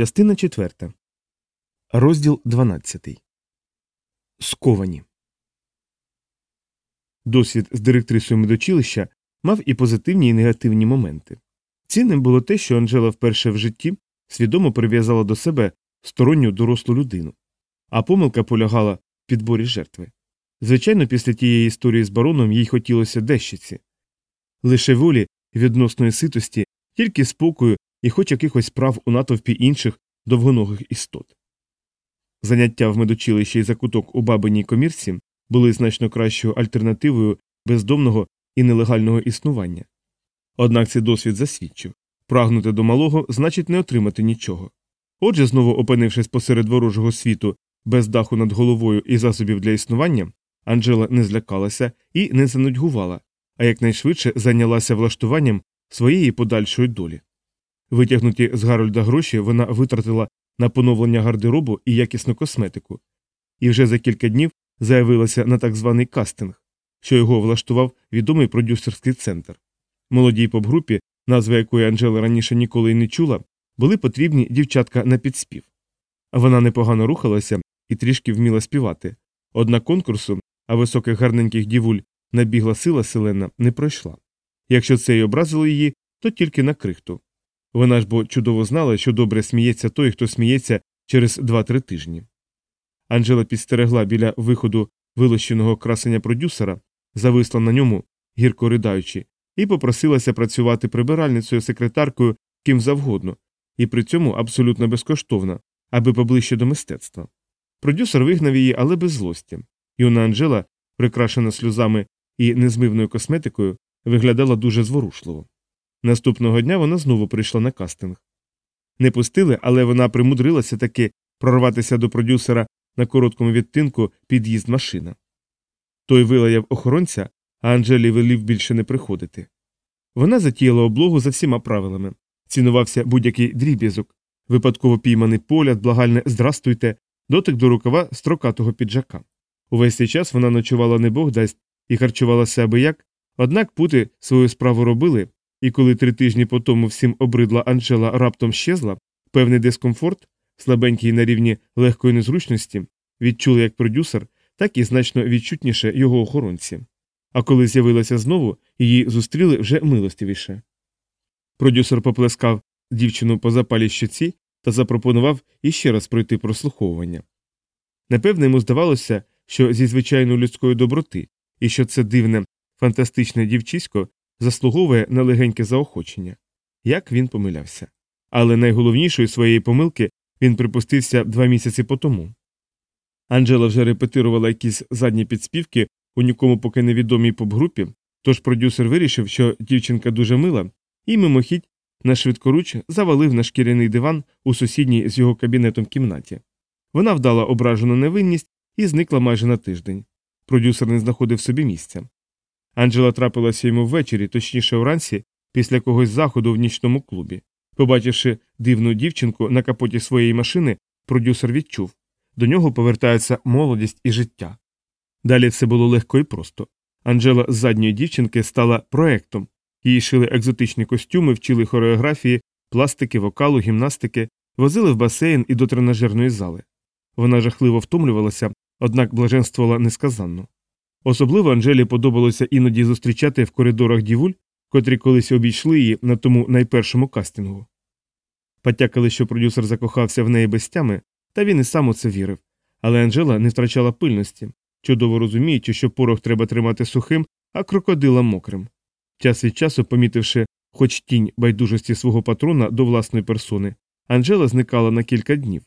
Частина 4. Розділ 12. Сковані. Досвід з директрисою медочилища мав і позитивні, і негативні моменти. Цінним було те, що Анжела вперше в житті свідомо прив'язала до себе сторонню дорослу людину, а помилка полягала в підборі жертви. Звичайно, після тієї історії з бароном їй хотілося дещиці. Лише волі, відносної ситості, тільки спокою і хоч якихось прав у натовпі інших довгоногих істот. Заняття в медучилищі і закуток у бабиній комірці були значно кращою альтернативою бездомного і нелегального існування. Однак цей досвід засвідчив прагнути до малого значить не отримати нічого. Отже, знову опинившись посеред ворожого світу без даху над головою і засобів для існування, Анджела не злякалася і не занудьгувала, а якнайшвидше зайнялася влаштуванням своєї подальшої долі. Витягнуті з Гарольда гроші вона витратила на поновлення гардеробу і якісну косметику, і вже за кілька днів заявилася на так званий кастинг, що його влаштував відомий продюсерський центр. Молодій поп-групі, назви якої Анжела раніше ніколи й не чула, були потрібні дівчатка на підспів. Вона непогано рухалася і трішки вміла співати, однак конкурсу, а високих гарненьких дівуль набігла сила селена не пройшла. Якщо це й образило її, то тільки на крихту. Вона ж бо чудово знала, що добре сміється той, хто сміється через два-три тижні. Анжела підстерегла біля виходу вилощеного красення продюсера, зависла на ньому, гірко ридаючи, і попросилася працювати прибиральницею секретаркою ким завгодно, і при цьому абсолютно безкоштовно, аби поближче до мистецтва. Продюсер вигнав її, але без злості. Юна Анжела, прикрашена сльозами і незмивною косметикою, виглядала дуже зворушливо. Наступного дня вона знову прийшла на кастинг. Не пустили, але вона примудрилася таки прорватися до продюсера на короткому відтинку під'їзд машина. Той вилаяв охоронця, а Анжелі велів більше не приходити. Вона затіяла облогу за всіма правилами, цінувався будь-який дріб'язок, випадково пійманий погляд, благальне здрастуйте, дотик до рукава строкатого піджака. Увесь цей час вона ночувала не бог дасть і харчувалася аби як, однак пути свою справу робили, і коли три тижні по тому всім обридла Анжела раптом щезла, певний дискомфорт, слабенький на рівні легкої незручності, відчули як продюсер, так і значно відчутніше його охоронці. А коли з'явилася знову, її зустріли вже милостивіше. Продюсер поплескав дівчину по запалій щоці та запропонував іще раз пройти прослуховування. Напевне, йому здавалося, що зі звичайної людської доброти, і що це дивне, фантастичне дівчисько заслуговує на легеньке заохочення. Як він помилявся. Але найголовнішої своєї помилки він припустився два місяці по тому. Анджела вже репетирувала якісь задні підспівки у нікому поки невідомій поп-групі, тож продюсер вирішив, що дівчинка дуже мила, і мимохідь на швидкоруч завалив на шкіряний диван у сусідній з його кабінетом кімнаті. Вона вдала ображену невинність і зникла майже на тиждень. Продюсер не знаходив собі місця. Анджела трапилася йому ввечері, точніше вранці, після когось заходу в нічному клубі. Побачивши дивну дівчинку на капоті своєї машини, продюсер відчув до нього повертається молодість і життя. Далі все було легко і просто. Анджела з задньої дівчинки стала проектом, її шили екзотичні костюми, вчили хореографії, пластики, вокалу, гімнастики, возили в басейн і до тренажерної зали. Вона жахливо втомлювалася, однак блаженствувала несказанно. Особливо Анжелі подобалося іноді зустрічати в коридорах дівуль, котрі колись обійшли її на тому найпершому кастингу. Потякали, що продюсер закохався в неї без тями, та він і сам у це вірив. Але Анжела не втрачала пильності, чудово розуміючи, що порох треба тримати сухим, а крокодила мокрим. Час від часу, помітивши хоч тінь байдужості свого патрона до власної персони, Анжела зникала на кілька днів.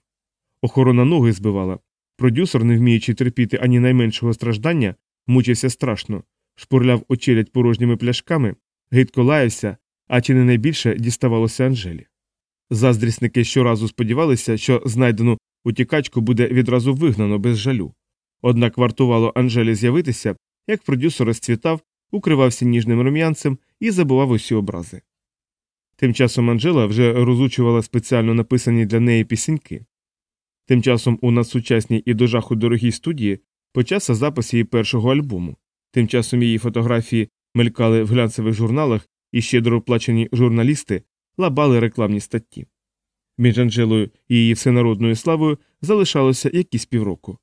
Охорона ноги збивала. Продюсер, не вміючи терпіти ані найменшого страждання, мучився страшно, шпурляв очелять порожніми пляшками, гидко лаявся, а чи не найбільше діставалося Анжелі. Заздрісники щоразу сподівалися, що знайдену утікачку буде відразу вигнано без жалю. Однак вартувало Анжелі з'явитися, як продюсер розцвітав, укривався ніжним рум'янцем і забував усі образи. Тим часом Анжела вже розучувала спеціально написані для неї пісеньки. Тим часом у надсучасній і до жаху дорогій студії почався запис її першого альбому. Тим часом її фотографії мелькали в глянцевих журналах і щедро оплачені журналісти лабали рекламні статті. Між Анжелою і її всенародною славою залишалося якісь півроку.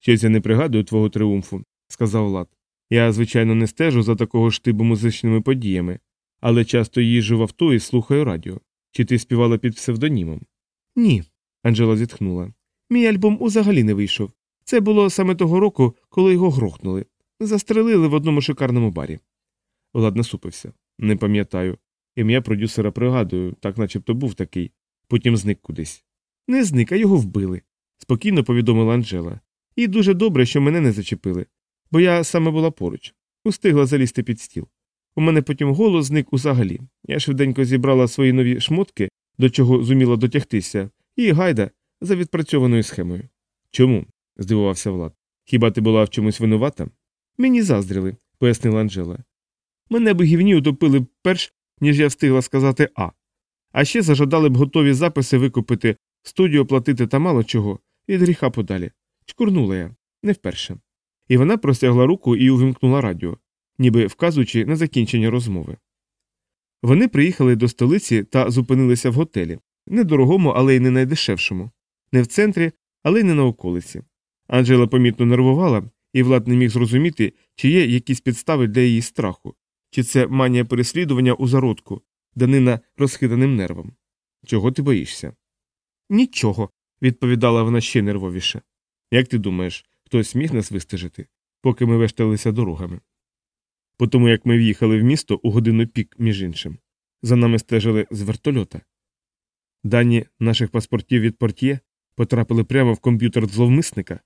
Щось я не пригадую твого тріумфу, сказав Лад. Я, звичайно, не стежу за такого ж типу музичними подіями, але часто їжджу в авто і слухаю радіо. Чи ти співала під псевдонімом? Ні. Анжела зітхнула. Мій альбом узагалі не вийшов. Це було саме того року, коли його грохнули. Застрелили в одному шикарному барі. Влад насупився. Не пам'ятаю. Ім'я продюсера пригадую, так начебто був такий, потім зник кудись. Не зник, а його вбили, спокійно повідомила Анжела. І дуже добре, що мене не зачепили, бо я саме була поруч, устигла залізти під стіл. У мене потім голос зник узагалі. Я швиденько зібрала свої нові шмотки, до чого зуміла дотягтися, і гайда за відпрацьованою схемою. Чому? Здивувався Влад. Хіба ти була в чомусь винувата? Мені заздріли, пояснила Анжела. Мене б утопили б перш, ніж я встигла сказати А. А ще зажадали б готові записи викупити, студію оплатити та мало чого, від гріха подалі. Чкурнула я, не вперше. І вона простягла руку і увімкнула радіо, ніби вказуючи на закінчення розмови. Вони приїхали до столиці та зупинилися в готелі, недорогому, але й не найдешевшому, не в центрі, але й не на околиці. Анджела помітно нервувала, і Влад не міг зрозуміти, чи є якісь підстави для її страху, чи це манія переслідування у зародку, данина розхитаним нервам. Чого ти боїшся? Нічого, відповідала вона ще нервовіше. Як ти думаєш, хтось міг нас вистежити, поки ми вешталися дорогами? По тому як ми в'їхали в місто у годину пік, між іншим, за нами стежили з вертольота. Дані наших паспортів від портє потрапили прямо в комп'ютер зловмисника.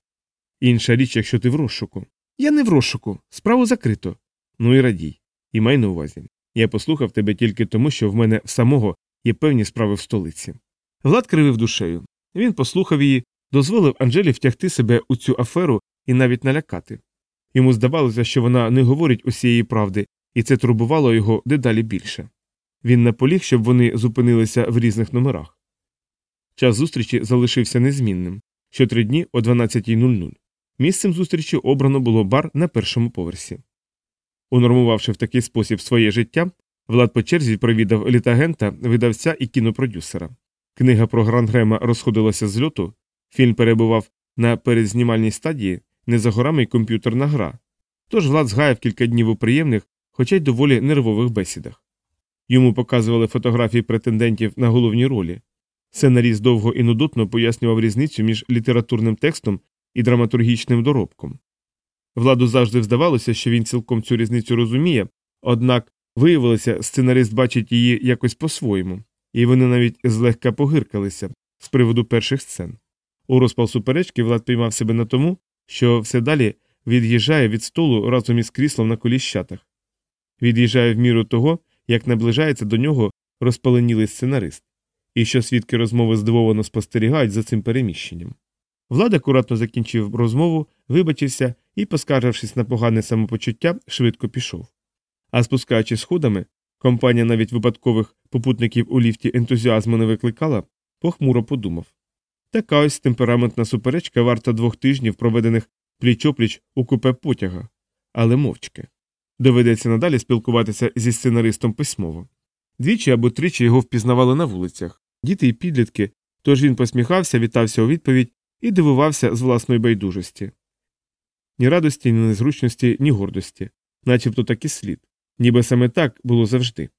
Інша річ, якщо ти в розшуку. Я не в розшуку, справу закрито. Ну і радій. І май на увазі. Я послухав тебе тільки тому, що в мене самого є певні справи в столиці. Влад кривив душею. Він послухав її, дозволив Анжелі втягти себе у цю аферу і навіть налякати. Йому здавалося, що вона не говорить усієї правди, і це турбувало його дедалі більше. Він наполіг, щоб вони зупинилися в різних номерах. Час зустрічі залишився незмінним щотри дні о 12.00. Місцем зустрічі обрано було бар на першому поверсі. Унормувавши в такий спосіб своє життя, Влад по черзі провідав літагента, видавця і кінопродюсера. Книга про Грангрема розходилася з льоту, фільм перебував на передзнімальній стадії, не за горами й комп'ютерна гра. Тож Влад згаяв кілька днів у приємних, хоча й доволі нервових бесідах. Йому показували фотографії претендентів на головні ролі. Сценаріст довго і нудотно пояснював різницю між літературним текстом і драматургічним доробком. Владу завжди здавалося, що він цілком цю різницю розуміє, однак виявилося, сценарист бачить її якось по-своєму, і вони навіть злегка погиркалися з приводу перших сцен. У розпал суперечки Влад піймав себе на тому, що все далі від'їжджає від столу разом із кріслом на коліщатах, від'їжджає в міру того, як наближається до нього розпаленілий сценарист, і що свідки розмови здивовано спостерігають за цим переміщенням. Влад акуратно закінчив розмову, вибачився і, поскаржившись на погане самопочуття, швидко пішов. А спускаючись сходами, компанія навіть випадкових попутників у ліфті ентузіазму не викликала, похмуро подумав. Така ось темпераментна суперечка варта двох тижнів, проведених пліч-опліч у купе потяга, але мовчки. Доведеться надалі спілкуватися зі сценаристом письмово. Двічі або тричі його впізнавали на вулицях, діти і підлітки, тож він посміхався, вітався у відповідь і дивувався з власної байдужості. Ні радості, ні незручності, ні гордості, начебто так і слід, ніби саме так було завжди.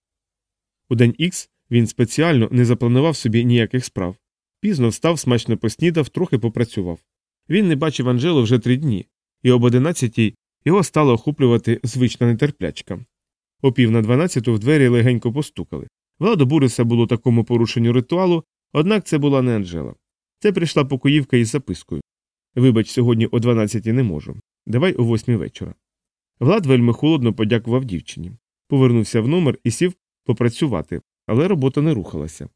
У день Ікс він спеціально не запланував собі ніяких справ. Пізно встав, смачно поснідав, трохи попрацював. Він не бачив Анжелу вже три дні, і об одинадцятій його стала охоплювати звична нетерплячка. О пів на дванадцяту в двері легенько постукали. Влад обурився було такому порушенню ритуалу, однак це була не Анжела. Це прийшла покоївка із запискою. Вибач, сьогодні о дванадцятій не можу. Давай о восьмій вечора. Влад вельми холодно подякував дівчині. Повернувся в номер і сів попрацювати, але робота не рухалася.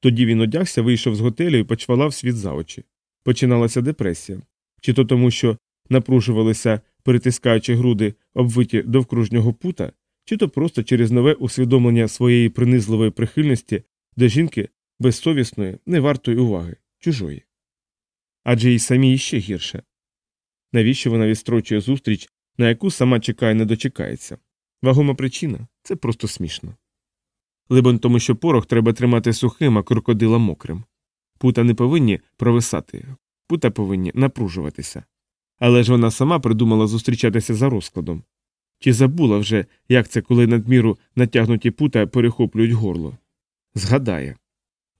Тоді він одягся, вийшов з готелю і почвалав світ за очі. Починалася депресія. Чи то тому, що напружувалися, перетискаючи груди, обвиті довкружнього пута, чи то просто через нове усвідомлення своєї принизливої прихильності до жінки безсовісної, невартої уваги, чужої. Адже й самі іще гірше. Навіщо вона відстрочує зустріч, на яку сама чекає не дочекається? Вагома причина це просто смішно. Либонь тому, що порох треба тримати сухим, а крокодила мокрим. Пута не повинні провисати, пута повинні напружуватися. Але ж вона сама придумала зустрічатися за розкладом. Чи забула вже, як це, коли надміру натягнуті пута перехоплюють горло? Згадає.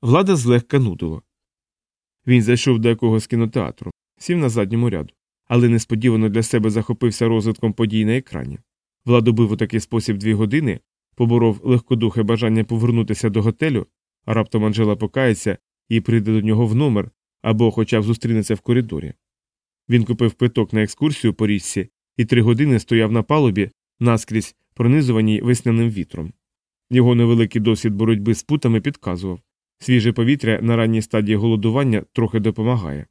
Влада злегка нудило. Він зайшов до якогось кінотеатру, сів на задньому ряду, але несподівано для себе захопився розвитком подій на екрані. Владу бив у такий спосіб дві години, поборов легкодухе бажання повернутися до готелю, а раптом Анжела покається і прийде до нього в номер або хоча б зустрінеться в коридорі. Він купив квиток на екскурсію по річці і три години стояв на палубі, наскрізь пронизуваній весняним вітром. Його невеликий досвід боротьби з путами підказував свіже повітря на ранній стадії голодування трохи допомагає.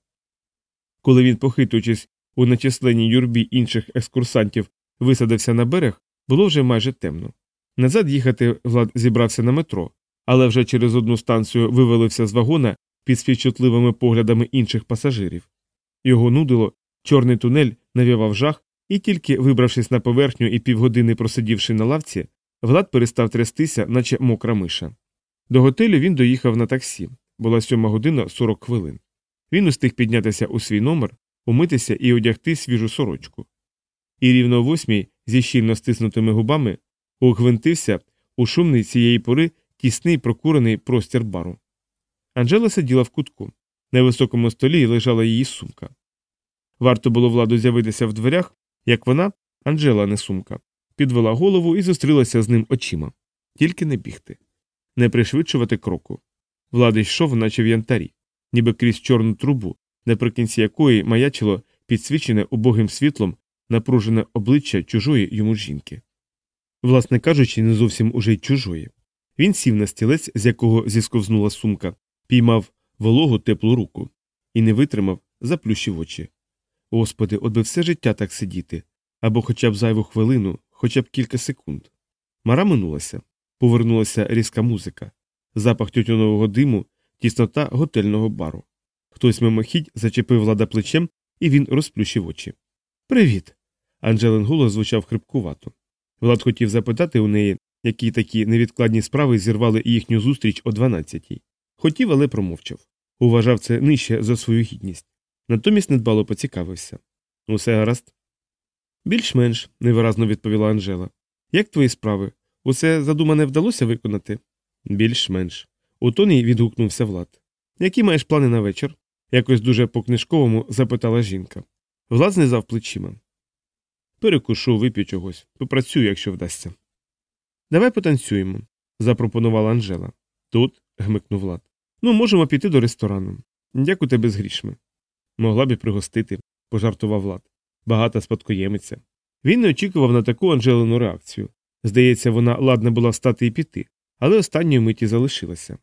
Коли він, похитуючись у нечисленній юрбі інших екскурсантів, висадився на берег, було вже майже темно. Назад їхати Влад зібрався на метро, але вже через одну станцію вивалився з вагона під співчутливими поглядами інших пасажирів. Його нудило, чорний тунель навівав жах, і тільки вибравшись на поверхню і півгодини просидівши на лавці, Влад перестав трястися, наче мокра миша. До готелю він доїхав на таксі. Була сьома година 40 хвилин. Він устиг піднятися у свій номер, умитися і одягти свіжу сорочку. І рівно о восьмій, зі щільно стиснутими губами, угвинтився у шумний цієї пори тісний прокурений простір бару. Анжела сиділа в кутку. На високому столі лежала її сумка. Варто було владу з'явитися в дверях, як вона, Анжела, не сумка, підвела голову і зустрілася з ним очима. Тільки не бігти, не пришвидшувати кроку. Влада йшов, наче в янтарі, ніби крізь чорну трубу, наприкінці якої маячило підсвічене убогим світлом напружене обличчя чужої йому жінки. Власне кажучи, не зовсім уже й чужої. Він сів на стілець, з якого зісковзнула сумка, піймав вологу теплу руку і не витримав, заплющив очі. Господи, от би все життя так сидіти, або хоча б зайву хвилину, хоча б кілька секунд. Мара минулася, повернулася різка музика, запах тютюнового диму, тіснота готельного бару. Хтось мимохідь зачепив влада плечем, і він розплющив очі. Привіт. Анджелин голос звучав хрипкувато. Влад хотів запитати у неї, які такі невідкладні справи зірвали їхню зустріч о 12-й. Хотів, але промовчав. Уважав це нижче за свою гідність. Натомість недбало поцікавився. Усе гаразд? Більш-менш, невиразно відповіла Анжела. Як твої справи? Усе задумане вдалося виконати? Більш-менш. У тоні відгукнувся Влад. Які маєш плани на вечір? якось дуже по книжковому запитала жінка. Влад знизав плечима. Перекушу, вип'ю чогось, попрацюю, якщо вдасться. Давай потанцюємо, запропонувала Анжела. Тут, гмикнув Влад. Ну, можемо піти до ресторану. Як у тебе з грішми? Могла б і пригостити, пожартував Влад. Багата спадкоємиця. Він не очікував на таку Анжелину реакцію. Здається, вона ладна була встати і піти, але останньої миті залишилася.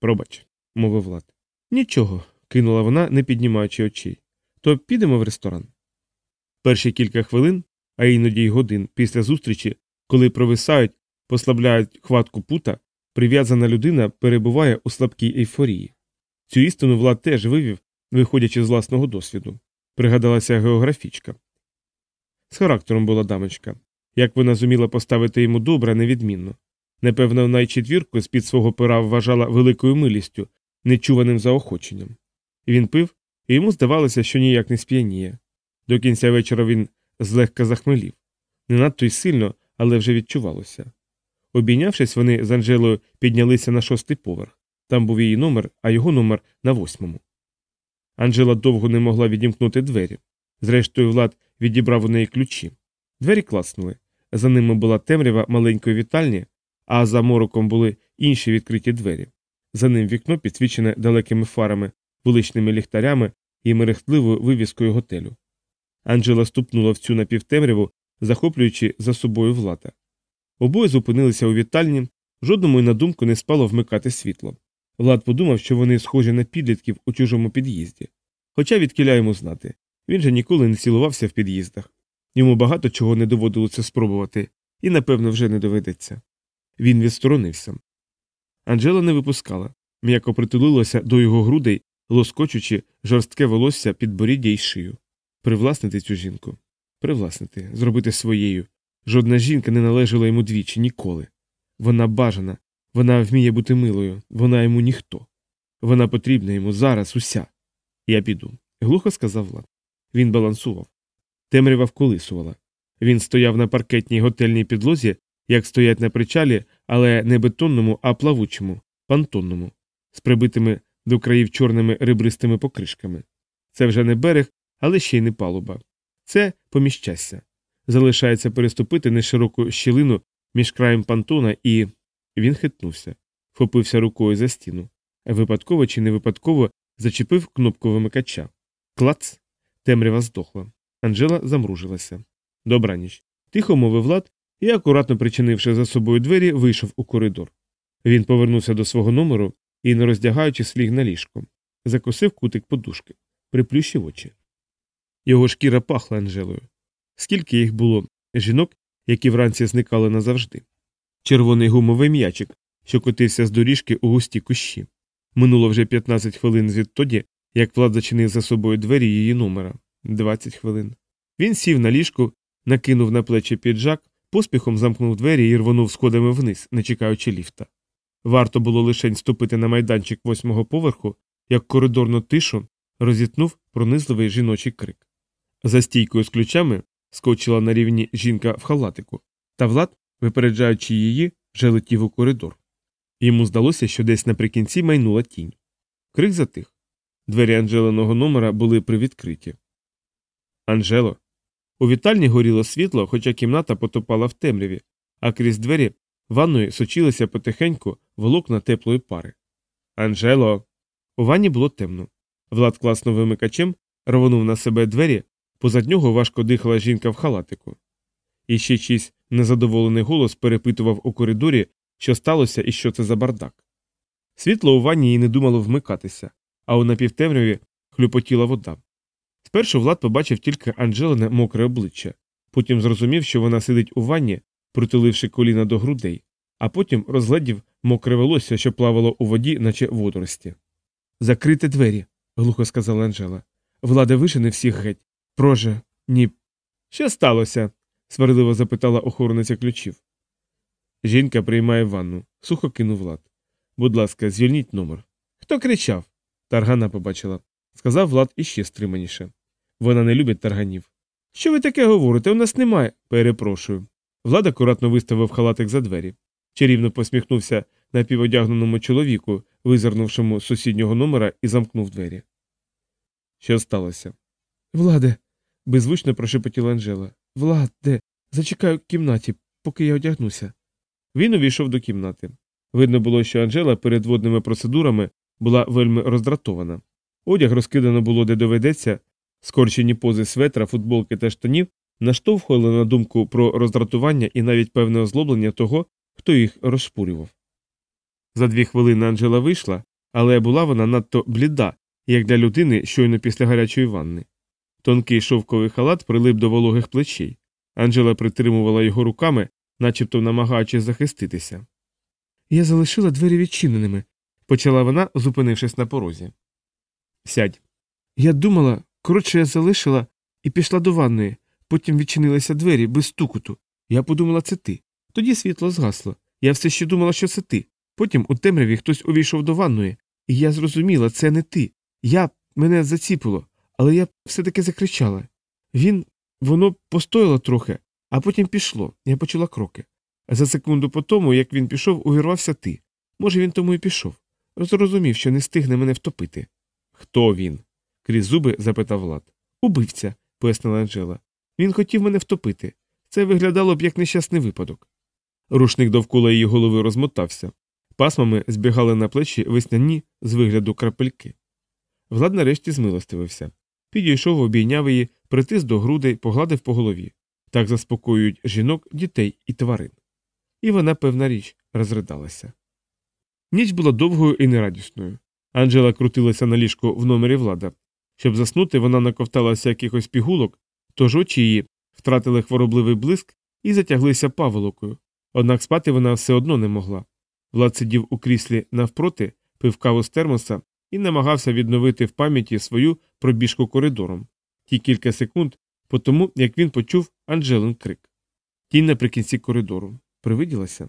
Пробач, мовив Влад. Нічого, кинула вона, не піднімаючи очей. То підемо в ресторан. Перші кілька хвилин, а іноді й годин після зустрічі, коли провисають, послабляють хватку пута, прив'язана людина перебуває у слабкій ейфорії. Цю істину Влад теж вивів, виходячи з власного досвіду. Пригадалася географічка. З характером була дамочка. Як вона зуміла поставити йому добре, невідмінно. Непевно, вона й четвірку з під свого пера вважала великою милістю, нечуваним заохоченням. Він пив, і йому здавалося, що ніяк не сп'яніє. До кінця вечора він злегка захмелів. Не надто й сильно, але вже відчувалося. Обійнявшись, вони з Анжелою піднялися на шостий поверх. Там був її номер, а його номер на восьмому. Анжела довго не могла відімкнути двері. Зрештою, Влад відібрав у неї ключі. Двері класнули. За ними була темрява маленької вітальні, а за мороком були інші відкриті двері. За ним вікно підсвічене далекими фарами, вуличними ліхтарями і мерехтливою вивіскою готелю. Анжела ступнула в цю напівтемряву, захоплюючи за собою влада. Обоє зупинилися у вітальні, жодному й на думку не спало вмикати світло. Влад подумав, що вони схожі на підлітків у чужому під'їзді. Хоча відкіля йому знати він же ніколи не цілувався в під'їздах. Йому багато чого не доводилося спробувати, і, напевно, вже не доведеться. Він відсторонився. Анжела не випускала, м'яко притулилася до його грудей, лоскочучи жорстке волосся під боріддя й шию. Привласнити цю жінку, привласнити, зробити своєю. Жодна жінка не належала йому двічі ніколи. Вона бажана, Вона вміє бути милою, вона йому ніхто. Вона потрібна йому зараз уся. Я піду, глухо сказав Влад. Він балансував. Темрява вколисувала. Він стояв на паркетній готельній підлозі, як стоять на причалі, але не бетонному, а плавучому, пантонному, з прибитими до країв чорними ребристими покришками. Це вже не берег, але ще й не палуба. Це поміщася. Залишається переступити нешироку щілину між краєм пантона і. Він хитнувся, вхопився рукою за стіну. Випадково чи не випадково зачепив кнопку вимикача. Клац. Темрява здохла. Анжела замружилася. Добраніч. Тихо мовив Влад і, акуратно причинивши за собою двері, вийшов у коридор. Він повернувся до свого номеру і, не роздягаючись, ліг на ліжко, закосив кутик подушки, приплющив очі. Його шкіра пахла Анжелою. Скільки їх було жінок, які вранці зникали назавжди. Червоний гумовий м'ячик, що котився з доріжки у густі кущі. Минуло вже 15 хвилин звідтоді, як Влад зачинив за собою двері її номера. 20 хвилин. Він сів на ліжку, накинув на плечі піджак, поспіхом замкнув двері і рвонув сходами вниз, не чекаючи ліфта. Варто було лишень ступити на майданчик восьмого поверху, як коридорну тишу розітнув пронизливий жіночий крик. За стійкою з ключами скочила на рівні жінка в халатику, та Влад, випереджаючи її, вже летів у коридор. Йому здалося, що десь наприкінці майнула тінь. Крик затих. Двері Анжелиного номера були привідкриті. Анжело. У вітальні горіло світло, хоча кімната потопала в темряві, а крізь двері ванної сочилися потихеньку волокна теплої пари. Анжело. У ванні було темно. Влад класнув вимикачем, рвонув на себе двері, позад нього важко дихала жінка в халатику. І ще чийсь незадоволений голос перепитував у коридорі, що сталося і що це за бардак. Світло у ванні їй не думало вмикатися, а у напівтемряві хлюпотіла вода. Спершу Влад побачив тільки Анджелине мокре обличчя, потім зрозумів, що вона сидить у ванні, притуливши коліна до грудей, а потім розгледів мокре волосся, що плавало у воді, наче водорості. Закрити двері, глухо сказала Анжела. Влада вижене всіх геть. Проже, ні. Що сталося? сварливо запитала охорониця ключів. Жінка приймає ванну, сухо кинув Влад. Будь ласка, звільніть номер. Хто кричав? Таргана побачила. Сказав Влад іще стриманіше. Вона не любить тарганів. Що ви таке говорите? У нас немає. Перепрошую. Влад акуратно виставив халатик за двері. Чарівно посміхнувся напіводягненому чоловіку, визирнувшому з сусіднього номера, і замкнув двері. Що сталося? Владе. беззвучно прошепотіла Анжела. Владе, зачекаю в кімнаті, поки я одягнуся. Він увійшов до кімнати. Видно було, що Анжела перед водними процедурами була вельми роздратована. Одяг розкидано було де доведеться, скорчені пози светра, футболки та штанів наштовхували на думку про роздратування і навіть певне озлоблення того, хто їх розшпурював. За дві хвилини Анжела вийшла, але була вона надто бліда, як для людини щойно після гарячої ванни. Тонкий шовковий халат прилип до вологих плечей. Анжела притримувала його руками, начебто намагаючись захиститися. Я залишила двері відчиненими, почала вона, зупинившись на порозі. Сядь. Я думала, коротше, я залишила і пішла до ванної, потім відчинилися двері без стукоту. Я подумала, це ти. Тоді світло згасло. Я все ще думала, що це ти. Потім у темряві хтось увійшов до ванної, і я зрозуміла, це не ти. Я мене заціпило, але я все таки закричала. Він, воно постояло трохи, а потім пішло, я почула кроки. За секунду по тому, як він пішов, увірвався ти. Може, він тому і пішов. Зрозумів, що не стигне мене втопити. Хто він? Крізь зуби запитав Влад. Убивця, пояснила Анжела. Він хотів мене втопити. Це виглядало б як нещасний випадок. Рушник довкола її голови розмотався. Пасмами збігали на плечі весняні з вигляду крапельки. Влад нарешті змилостивився. Підійшов, обійняв її, притис до грудей, погладив по голові. Так заспокоюють жінок, дітей і тварин. І вона, певна річ, розридалася. Ніч була довгою і нерадісною. Анджела крутилася на ліжку в номері влада. Щоб заснути, вона наковталася якихось пігулок, тож очі її втратили хворобливий блиск і затяглися паволокою. Однак спати вона все одно не могла. Влад сидів у кріслі навпроти, пив каву з термоса і намагався відновити в пам'яті свою пробіжку коридором. Ті кілька секунд по тому, як він почув Анджелин крик. Тінь наприкінці коридору. Привиділася?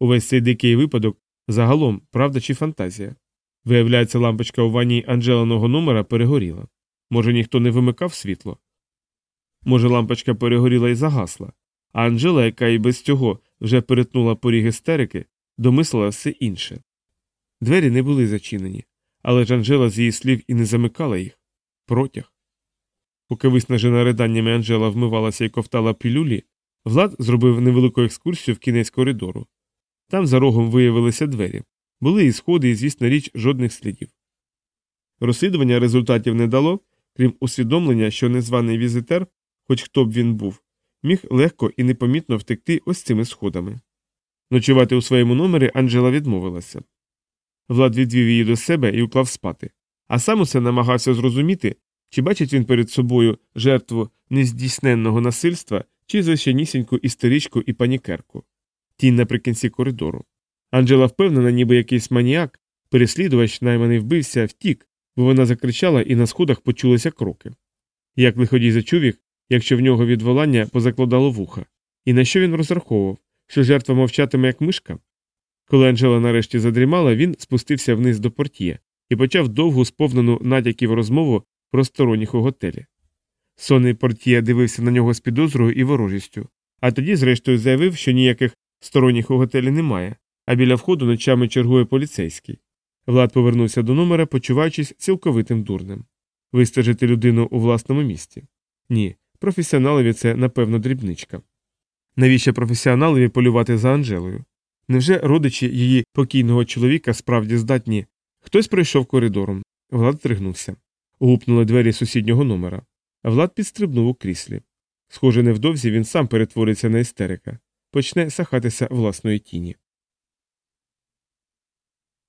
Увесь цей дикий випадок Загалом, правда чи фантазія? Виявляється, лампочка у ванні Анджеленого номера перегоріла. Може, ніхто не вимикав світло? Може, лампочка перегоріла і загасла, а Анжела, яка і без цього вже перетнула поріг істерики, домислила все інше. Двері не були зачинені, але ж Анжела з її слів і не замикала їх. Протяг. Поки виснажена риданнями Анжела вмивалася і ковтала пілюлі, Влад зробив невелику екскурсію в кінець коридору. Там за рогом виявилися двері. Були і сходи, і, звісно, річ, жодних слідів. Розслідування результатів не дало, крім усвідомлення, що незваний візитер, хоч хто б він був, міг легко і непомітно втекти ось цими сходами. Ночувати у своєму номері Анджела відмовилася. Влад відвів її до себе і уклав спати, а сам усе намагався зрозуміти, чи бачить він перед собою жертву нездійсненного насильства чи звичайнісіньку істеричку і панікерку. Тінь наприкінці коридору. Анджела впевнена, ніби якийсь маніяк, переслідувач найманий вбився, втік, бо вона закричала і на сходах почулися кроки. Як лиходій зачув їх, якщо в нього від волання позакладало вуха, і на що він розраховував, що жертва мовчатиме як мишка? Коли Анджела нарешті задрімала, він спустився вниз до портьє і почав довгу сповнену натяків розмову про сторонніх у готелі. Сонний портьє дивився на нього з підозрою і ворожістю, а тоді, зрештою, заявив, що ніяких сторонніх у готелі немає, а біля входу ночами чергує поліцейський. Влад повернувся до номера, почуваючись цілковитим дурним. Вистежити людину у власному місті? Ні, професіоналові це, напевно, дрібничка. Навіщо професіоналові полювати за Анжелою? Невже родичі її покійного чоловіка справді здатні? Хтось пройшов коридором. Влад тригнувся. Гупнули двері сусіднього номера. Влад підстрибнув у кріслі. Схоже, невдовзі він сам перетвориться на істерика, почне сахатися власної тіні.